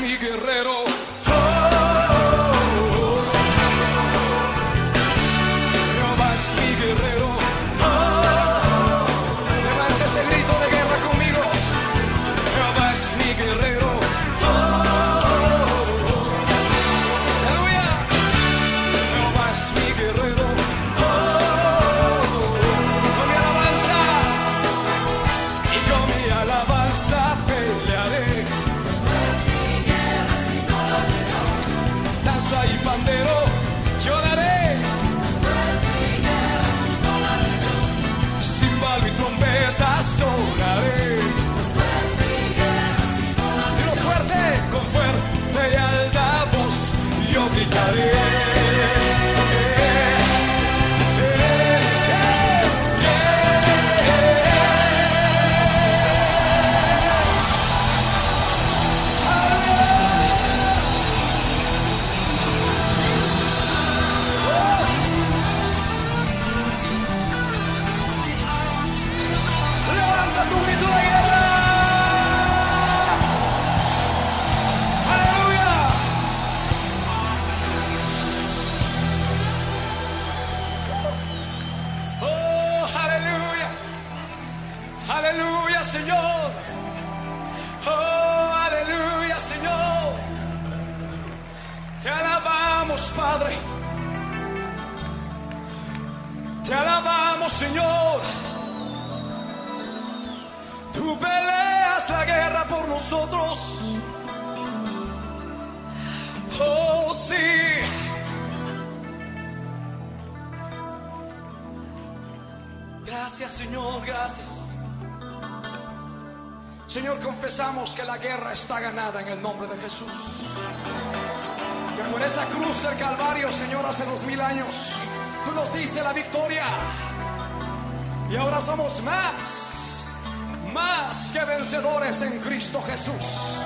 mi guerrero. salsa y pandero. Señor. Oh, aleluya, Señor. Te alabamos, Padre. Te alabamos, Señor. Tú peleas la guerra por nosotros. Oh, sí. Gracias, Señor, gracias. Señor, confesamos que la guerra está ganada en el nombre de Jesús. Que por esa cruz del Calvario, Señor, hace dos mil años, tú nos diste la victoria. Y ahora somos más más que vencedores en Cristo Jesús.